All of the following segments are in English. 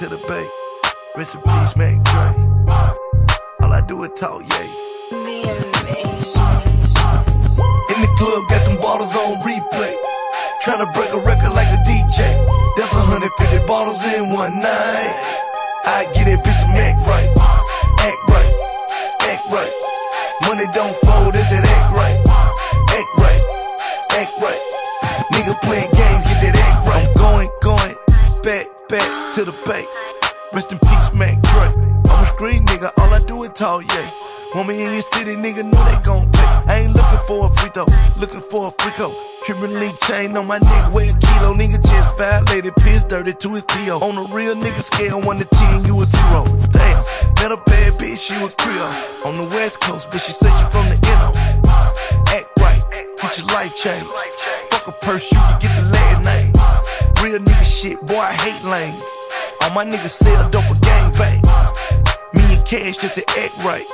Rest in peace, Mac Dre. All I do is talk, yeah. In the club, got them bottles on replay. Tryna break a record like a DJ. That's 150 bottles in one night. I get that bitch act right. Act right. Act right. Money don't fold, is it act right? Act right. Act right. Nigga playing games, get that act right. I'm going, going, back, back to the bay. Talk, yeah. Want me in your city, nigga, know they gon' pay. I ain't looking for a free throw, looking for a free go. Cuban link chain on my neck, weigh a kilo. Nigga just violated, piss dirty to his PO. On a real nigga scale, 1 to 10, you a zero. Damn, met a bad bitch, she was Creole. On the west coast, but she said she from the NO. Act right, get your life changed. Fuck a purse, you can get the last name. Real nigga shit, boy, I hate lanes. All my niggas sell dope or gang bang. Cash just to act right.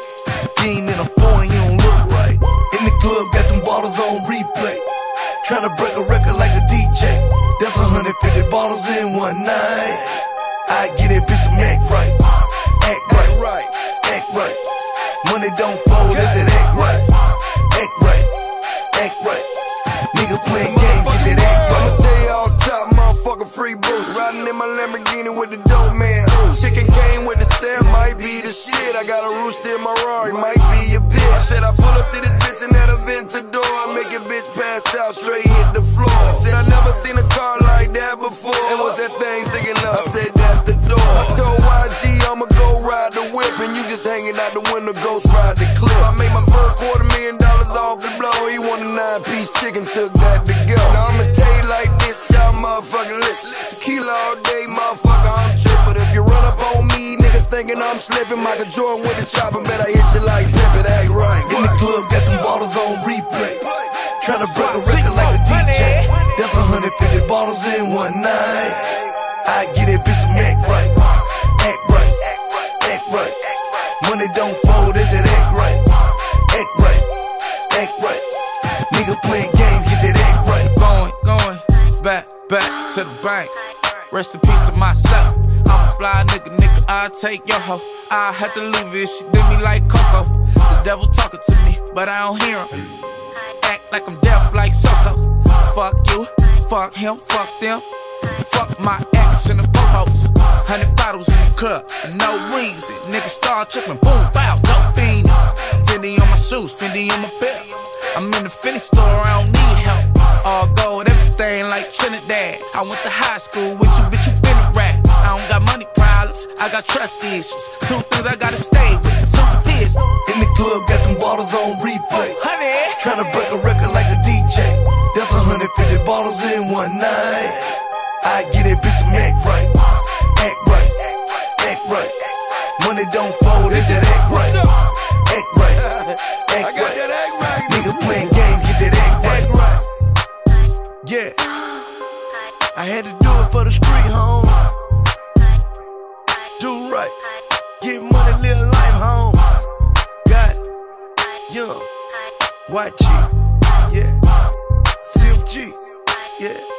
You ain't in a foreign, you don't look right. In the club, got them bottles on replay. Tryna break a record like a DJ. That's 150 bottles in one night. I get it, bitch some act right. Act right. Act right. Money don't fold, is it act right? Act right. Act right. Nigga playing games, get that act right. I'ma tell you all top, motherfucker free boots. Riding in my Lamborghini with the dope man. Chicken came with the might be the shit. I got a rooster in my Rari, might be your bitch. I said I pull up to this bitch and at a Ventador. I make a bitch pass out, straight hit the floor. I said I never seen a car like that before. And what's that thing sticking up? I said that's the door. I told YG I'ma go ride the whip, and you just hanging out the window, ghost ride the clip. I made my first quarter million dollars off the blow. He want a nine piece chicken, took that to go. Now I'ma tell you like this, y'all motherfucking listen. Tequila all day, motherfucker, I'm trippin'. If you run up on thinking I'm slipping. Michael Jordan with the chopper, bet I hit you like Pippen, act right. In the club, got some bottles on replay. Tryna break a record like a DJ. That's 150 bottles in one night. I get that bitch some act right. Act right. Act right. Money don't fold, is it act right? Act right. Act right. Nigga playing games, get that act right. Going, going, back, back to the bank. Rest in peace to myself. Fly nigga, nigga. I take your hoe. I had to leave it, she did me like Coco. The devil talking to me, but I don't hear him. Act like I'm deaf, like so-so. Fuck you, fuck him, fuck them. Fuck my ex and the popos. Hundred bottles in the club, no reason. Nigga start tripping, boom, bow, dope fiend. Fendi on my shoes, Fendi on my belt. I'm in the Fendi store, I don't need help. All gold, everything like Trinidad. I went to high school with you, bitch, you. I don't got money problems, I got trust issues. Two things I gotta stay with, two pistols. In the club, got them bottles on replay. Oh, honey, Tryna break a record like a DJ. That's 150 bottles in one night. I get that bitch act right. Act right. Act right. Money don't fold, it's it act right? Act right. I Act right. act right. Nigga playing games, get that act right. Yeah. I had to do it for the street, home do right. Get money, live life home. Got young, YG, yeah, CFG, yeah.